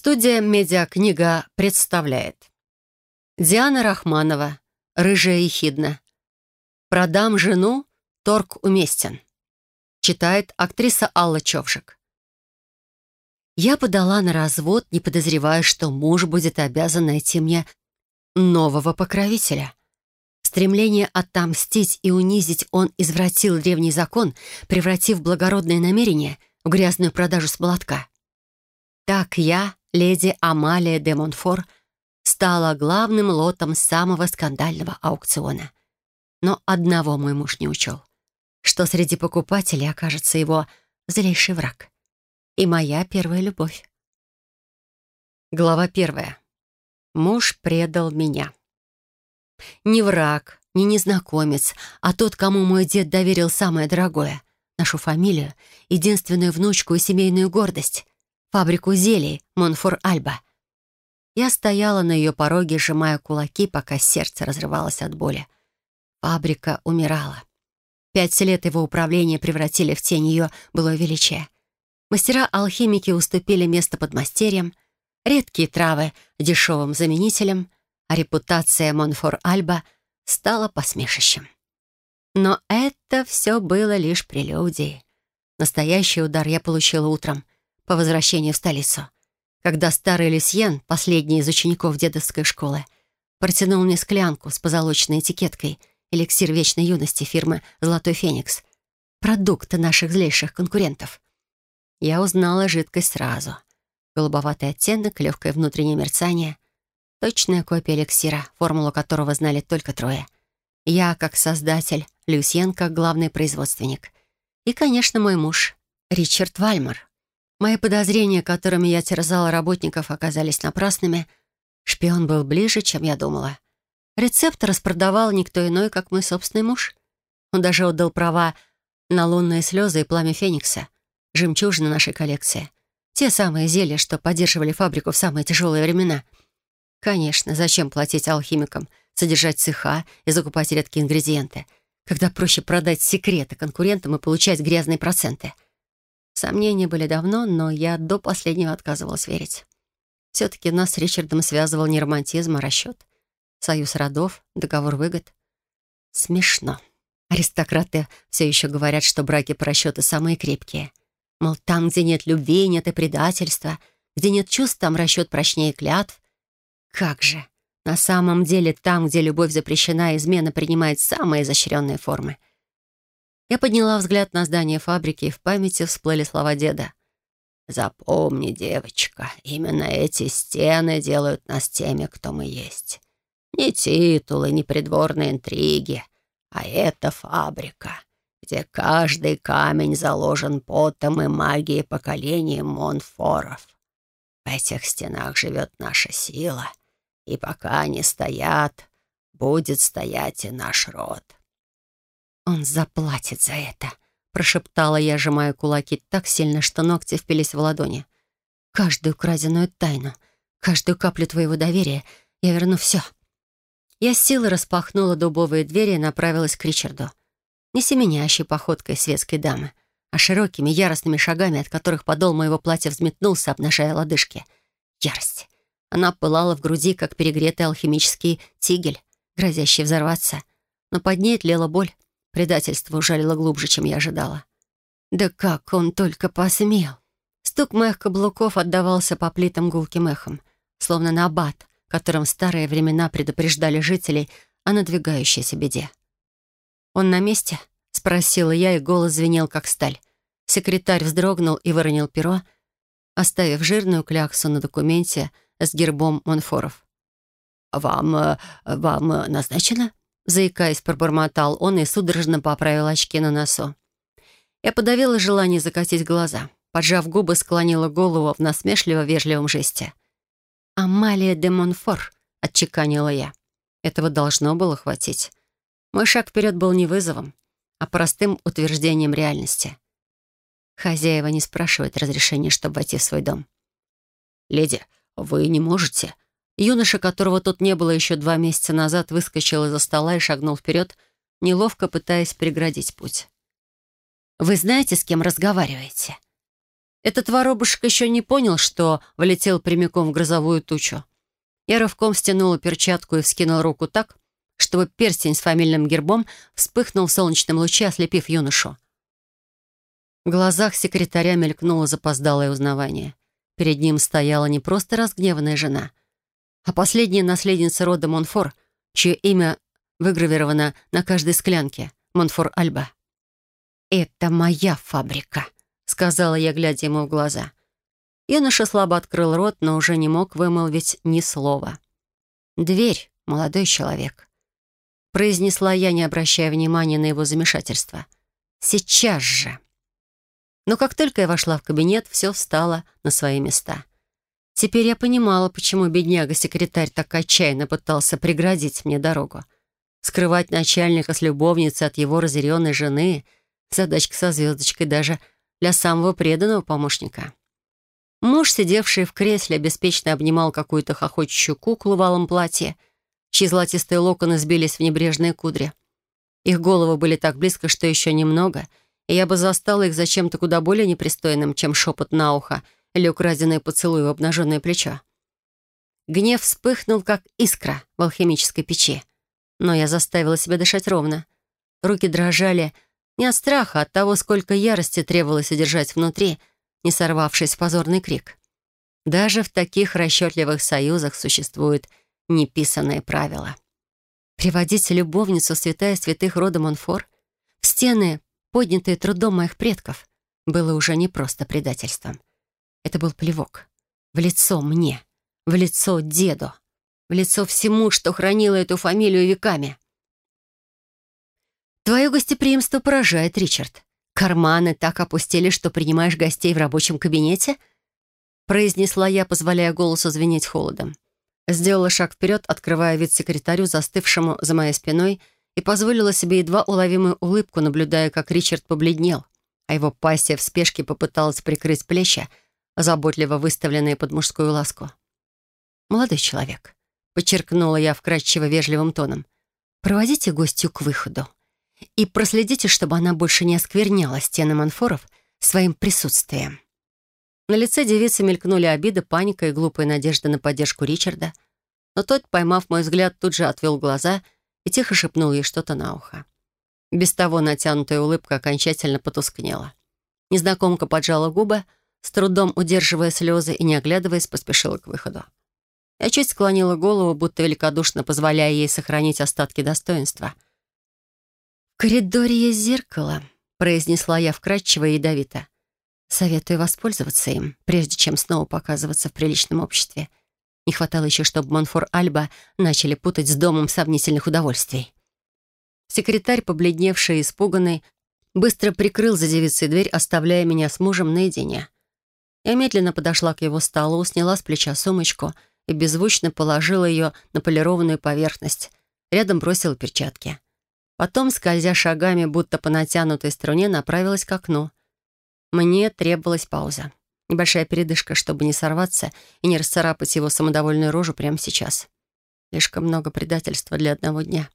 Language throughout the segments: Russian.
Студия «Медиакнига» представляет Диана Рахманова «Рыжая ехидна». «Продам жену, торг уместен». Читает актриса Алла Човжик. Я подала на развод, не подозревая, что муж будет обязан найти мне нового покровителя. Стремление отомстить и унизить он извратил древний закон, превратив благородное намерение в грязную продажу с молотка. Так я, леди Амалия де Монфор стала главным лотом самого скандального аукциона. Но одного мой муж не учел, что среди покупателей окажется его злейший враг и моя первая любовь. Глава первая. Муж предал меня. Не враг, не незнакомец, а тот, кому мой дед доверил самое дорогое — нашу фамилию, единственную внучку и семейную гордость — фабрику зелий Монфор-Альба. Я стояла на ее пороге, сжимая кулаки, пока сердце разрывалось от боли. Фабрика умирала. Пять лет его управления превратили в тень ее было величия. Мастера-алхимики уступили место подмастерьям, редкие травы — дешевым заменителям, а репутация Монфор-Альба стала посмешищем. Но это все было лишь прелюдией. Настоящий удар я получила утром — по возвращении в столицу, когда старый Люсьен, последний из учеников дедовской школы, протянул мне склянку с позолоченной этикеткой «Эликсир вечной юности» фирмы «Золотой Феникс», продукта наших злейших конкурентов. Я узнала жидкость сразу. Голубоватый оттенок, легкое внутреннее мерцание. Точная копия эликсира, формулу которого знали только трое. Я как создатель, Люсьен как главный производственник. И, конечно, мой муж, Ричард Вальмар. Мои подозрения, которыми я терзала работников, оказались напрасными. Шпион был ближе, чем я думала. Рецепт распродавал никто иной, как мой собственный муж. Он даже отдал права на лунные слезы и пламя Феникса, жемчужины нашей коллекции. Те самые зелья, что поддерживали фабрику в самые тяжелые времена. Конечно, зачем платить алхимикам, содержать цеха и закупать редкие ингредиенты, когда проще продать секреты конкурентам и получать грязные проценты — Сомнения были давно, но я до последнего отказывалась верить. Все-таки нас с Ричардом связывал не романтизм, а расчет. Союз родов, договор выгод. Смешно. Аристократы все еще говорят, что браки по расчету самые крепкие. Мол, там, где нет любви, нет и предательства, где нет чувств, там расчет прочнее клятв. Как же! На самом деле, там, где любовь запрещена, измена принимает самые изощренные формы — я подняла взгляд на здание фабрики, и в памяти всплыли слова деда. «Запомни, девочка, именно эти стены делают нас теми, кто мы есть. Не титулы, не придворные интриги, а это фабрика, где каждый камень заложен потом и магией поколений Монфоров. В этих стенах живет наша сила, и пока они стоят, будет стоять и наш род. «Он заплатит за это», — прошептала я, сжимая кулаки так сильно, что ногти впились в ладони. «Каждую краденую тайну, каждую каплю твоего доверия я верну все». Я с силой распахнула дубовые двери и направилась к Ричарду. Не семенящей походкой светской дамы, а широкими яростными шагами, от которых подол моего платья взметнулся, обнажая лодыжки. Ярость. Она пылала в груди, как перегретый алхимический тигель, грозящий взорваться. Но под ней тлела боль, Предательство ужалило глубже, чем я ожидала. Да как он только посмел! Стук моих каблуков отдавался по плитам гулким эхом, словно набат, которым в старые времена предупреждали жителей о надвигающейся беде. «Он на месте?» — спросила я, и голос звенел, как сталь. Секретарь вздрогнул и выронил перо, оставив жирную кляксу на документе с гербом Монфоров. «Вам... Э, вам назначено?» Заикаясь, пробормотал он и судорожно поправил очки на носу. Я подавила желание закатить глаза. Поджав губы, склонила голову в насмешливо-вежливом жесте. «Амалия де Монфор», — отчеканила я. Этого должно было хватить. Мой шаг вперед был не вызовом, а простым утверждением реальности. Хозяева не спрашивают разрешения, чтобы войти в свой дом. «Леди, вы не можете», Юноша, которого тут не было еще два месяца назад, выскочил из-за стола и шагнул вперед, неловко пытаясь преградить путь. «Вы знаете, с кем разговариваете?» Этот воробушек еще не понял, что влетел прямиком в грозовую тучу. Я рывком стянула перчатку и вскинула руку так, чтобы перстень с фамильным гербом вспыхнул в солнечном луче, ослепив юношу. В глазах секретаря мелькнуло запоздалое узнавание. Перед ним стояла не просто разгневанная жена, а последняя наследница рода Монфор, чье имя выгравировано на каждой склянке — Монфор Альба. «Это моя фабрика», — сказала я, глядя ему в глаза. Юноша слабо открыл рот, но уже не мог вымолвить ни слова. «Дверь, молодой человек», — произнесла я, не обращая внимания на его замешательство. «Сейчас же». Но как только я вошла в кабинет, все встало на свои места. Теперь я понимала, почему бедняга-секретарь так отчаянно пытался преградить мне дорогу. Скрывать начальника с любовницей от его разъяренной жены — задачка со звездочкой даже для самого преданного помощника. Муж, сидевший в кресле, беспечно обнимал какую-то хохочущую куклу в алом платье, чьи золотистые локоны сбились в небрежные кудри. Их головы были так близко, что еще немного, и я бы застала их за чем-то куда более непристойным, чем шепот на ухо или украденное поцелуй в обнаженное плечо. Гнев вспыхнул, как искра в алхимической печи. Но я заставила себя дышать ровно. Руки дрожали не от страха, а от того, сколько ярости требовалось удержать внутри — не сорвавшись в позорный крик. Даже в таких расчетливых союзах существуют неписанные правила. Приводить любовницу святая святых рода Монфор в стены, поднятые трудом моих предков, было уже не просто предательством. Это был плевок. В лицо мне, в лицо деду, в лицо всему, что хранило эту фамилию веками. «Твое гостеприимство поражает, Ричард. «Карманы так опустили, что принимаешь гостей в рабочем кабинете?» произнесла я, позволяя голосу звенеть холодом. Сделала шаг вперед, открывая вид секретарю, застывшему за моей спиной, и позволила себе едва уловимую улыбку, наблюдая, как Ричард побледнел, а его пассия в спешке попыталась прикрыть плечи, заботливо выставленные под мужскую ласку. «Молодой человек», — подчеркнула я вкрадчиво вежливым тоном, «проводите гостью к выходу». И проследите, чтобы она больше не оскверняла стены манфоров своим присутствием. На лице девицы мелькнули обида, паника и глупая надежда на поддержку Ричарда. Но тот, поймав мой взгляд, тут же отвел глаза и тихо шепнул ей что-то на ухо. Без того натянутая улыбка окончательно потускнела. Незнакомка поджала губы, с трудом удерживая слезы и, не оглядываясь, поспешила к выходу. Я чуть склонила голову, будто великодушно позволяя ей сохранить остатки достоинства — «В коридоре есть зеркало», — произнесла я вкрадчиво и ядовито. «Советую воспользоваться им, прежде чем снова показываться в приличном обществе. Не хватало еще, чтобы Монфор Альба начали путать с домом сомнительных удовольствий». Секретарь, побледневший и испуганный, быстро прикрыл за девицей дверь, оставляя меня с мужем наедине. Я медленно подошла к его столу, сняла с плеча сумочку и беззвучно положила ее на полированную поверхность. Рядом бросила перчатки. Потом, скользя шагами, будто по натянутой струне, направилась к окну. Мне требовалась пауза. Небольшая передышка, чтобы не сорваться и не расцарапать его самодовольную рожу прямо сейчас. Слишком много предательства для одного дня.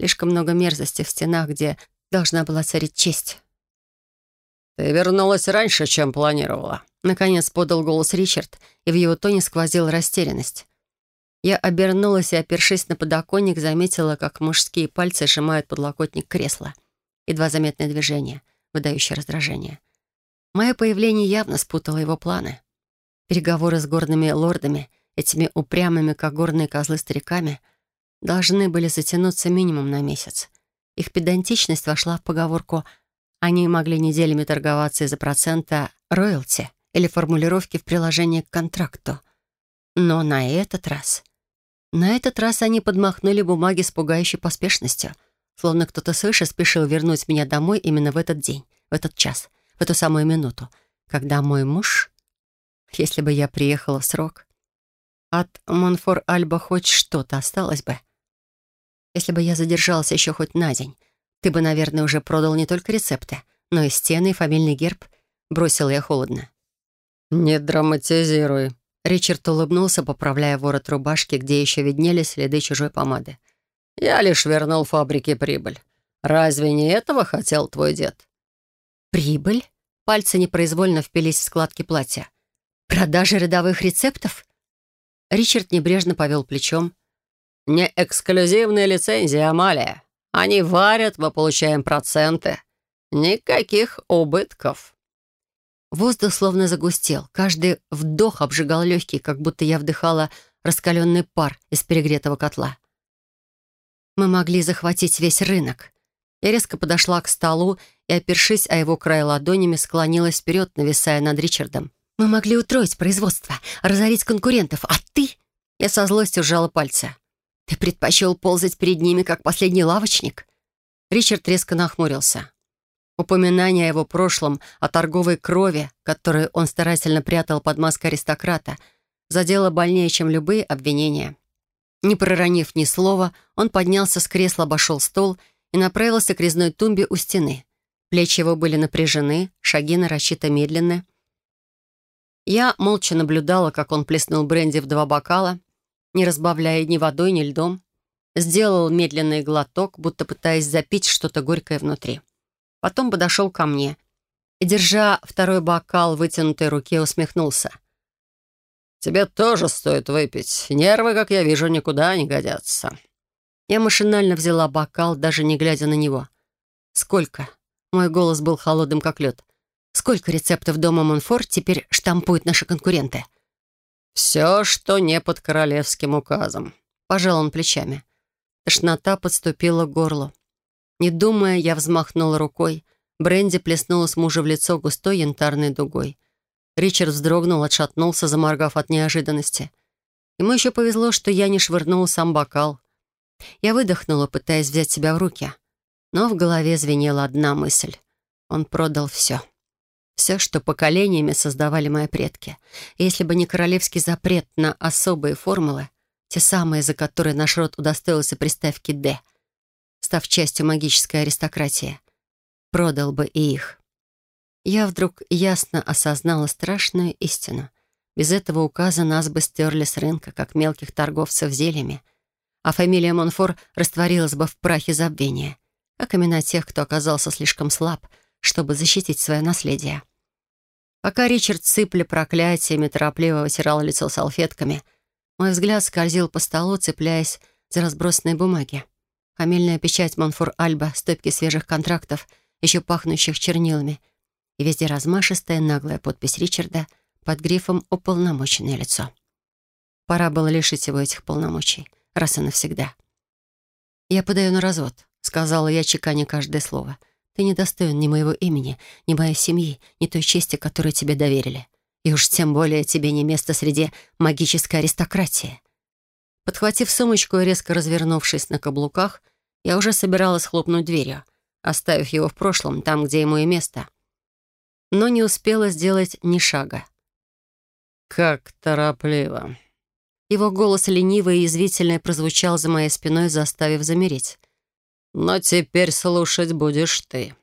Слишком много мерзости в стенах, где должна была царить честь. «Ты вернулась раньше, чем планировала», — наконец подал голос Ричард, и в его тоне сквозила растерянность. Я обернулась и, опершись на подоконник, заметила, как мужские пальцы сжимают подлокотник кресла. Едва заметное движение, выдающее раздражение. Мое появление явно спутало его планы. Переговоры с горными лордами, этими упрямыми, как горные козлы стариками, должны были затянуться минимум на месяц. Их педантичность вошла в поговорку «они могли неделями торговаться из-за процента роялти» или формулировки в приложении к контракту. Но на этот раз на этот раз они подмахнули бумаги с пугающей поспешностью, словно кто-то свыше спешил вернуть меня домой именно в этот день, в этот час, в эту самую минуту, когда мой муж... Если бы я приехала в срок, от Монфор-Альба хоть что-то осталось бы. Если бы я задержался еще хоть на день, ты бы, наверное, уже продал не только рецепты, но и стены, и фамильный герб. Бросил я холодно. «Не драматизируй», Ричард улыбнулся, поправляя ворот рубашки, где еще виднелись следы чужой помады. «Я лишь вернул фабрике прибыль. Разве не этого хотел твой дед?» «Прибыль?» — пальцы непроизвольно впились в складки платья. «Продажа рядовых рецептов?» Ричард небрежно повел плечом. «Не эксклюзивные лицензии, Амалия. Они варят, мы получаем проценты. Никаких убытков». Воздух словно загустел. Каждый вдох обжигал легкие, как будто я вдыхала раскаленный пар из перегретого котла. Мы могли захватить весь рынок. Я резко подошла к столу и, опершись о его край ладонями, склонилась вперед, нависая над Ричардом. «Мы могли утроить производство, разорить конкурентов, а ты...» Я со злостью сжала пальцы. «Ты предпочел ползать перед ними, как последний лавочник?» Ричард резко нахмурился. Упоминание о его прошлом, о торговой крови, которую он старательно прятал под маской аристократа, задело больнее, чем любые обвинения. Не проронив ни слова, он поднялся с кресла, обошел стол и направился к резной тумбе у стены. Плечи его были напряжены, шаги нарочито медленны. Я молча наблюдала, как он плеснул бренди в два бокала, не разбавляя ни водой, ни льдом. Сделал медленный глоток, будто пытаясь запить что-то горькое внутри. Потом подошел ко мне и, держа второй бокал в вытянутой руке, усмехнулся. «Тебе тоже стоит выпить. Нервы, как я вижу, никуда не годятся». Я машинально взяла бокал, даже не глядя на него. «Сколько?» Мой голос был холодным, как лед. «Сколько рецептов дома Монфор теперь штампуют наши конкуренты?» «Все, что не под королевским указом», — пожал он плечами. Тошнота подступила к горлу. Не думая, я взмахнула рукой. Бренди с мужа в лицо густой янтарной дугой. Ричард вздрогнул, отшатнулся, заморгав от неожиданности. Ему еще повезло, что я не швырнула сам бокал. Я выдохнула, пытаясь взять себя в руки. Но в голове звенела одна мысль. Он продал все. Все, что поколениями создавали мои предки. И если бы не королевский запрет на особые формулы, те самые, за которые наш род удостоился приставки «Д», став частью магической аристократии. Продал бы и их. Я вдруг ясно осознала страшную истину. Без этого указа нас бы стерли с рынка, как мелких торговцев зельями, а фамилия Монфор растворилась бы в прахе забвения, как имена тех, кто оказался слишком слаб, чтобы защитить свое наследие. Пока Ричард сыпля проклятиями торопливо вытирал лицо салфетками, мой взгляд скользил по столу, цепляясь за разбросанные бумаги. Фамильная печать Монфор Альба, стопки свежих контрактов, еще пахнущих чернилами, и везде размашистая наглая подпись Ричарда под грифом «Уполномоченное лицо». Пора было лишить его этих полномочий, раз и навсегда. «Я подаю на развод», — сказала я, чеканя каждое слово. «Ты не достоин ни моего имени, ни моей семьи, ни той чести, которую тебе доверили. И уж тем более тебе не место среди магической аристократии. Подхватив сумочку и резко развернувшись на каблуках, я уже собиралась хлопнуть дверью, оставив его в прошлом, там, где ему и место. Но не успела сделать ни шага. «Как торопливо!» Его голос ленивый и язвительный прозвучал за моей спиной, заставив замереть. «Но теперь слушать будешь ты».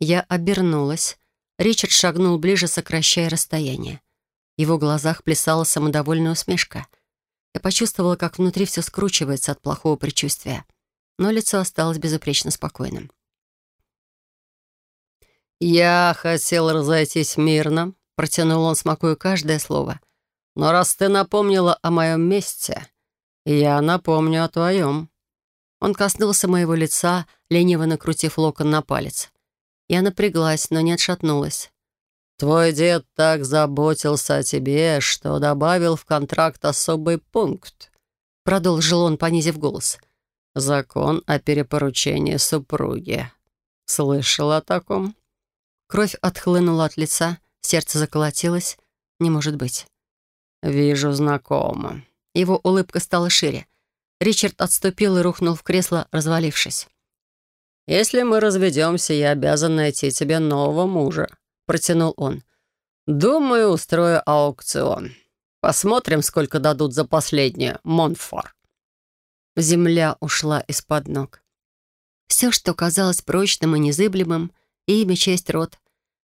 Я обернулась. Ричард шагнул ближе, сокращая расстояние. В его глазах плясала самодовольная усмешка — я почувствовала, как внутри все скручивается от плохого предчувствия, но лицо осталось безупречно спокойным. «Я хотел разойтись мирно», — протянул он, смакуя каждое слово. «Но раз ты напомнила о моем месте, я напомню о твоем». Он коснулся моего лица, лениво накрутив локон на палец. Я напряглась, но не отшатнулась. Твой дед так заботился о тебе, что добавил в контракт особый пункт», — продолжил он, понизив голос. «Закон о перепоручении супруги. Слышал о таком?» Кровь отхлынула от лица, сердце заколотилось. Не может быть. «Вижу знакомо». Его улыбка стала шире. Ричард отступил и рухнул в кресло, развалившись. «Если мы разведемся, я обязан найти тебе нового мужа», — протянул он. «Думаю, устрою аукцион. Посмотрим, сколько дадут за последнее, Монфор». Земля ушла из-под ног. Все, что казалось прочным и незыблемым, имя, честь, род,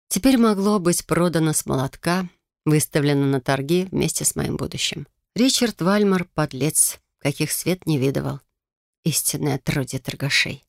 теперь могло быть продано с молотка, выставлено на торги вместе с моим будущим. Ричард Вальмар — подлец, каких свет не видывал. Истинное отродье торгашей.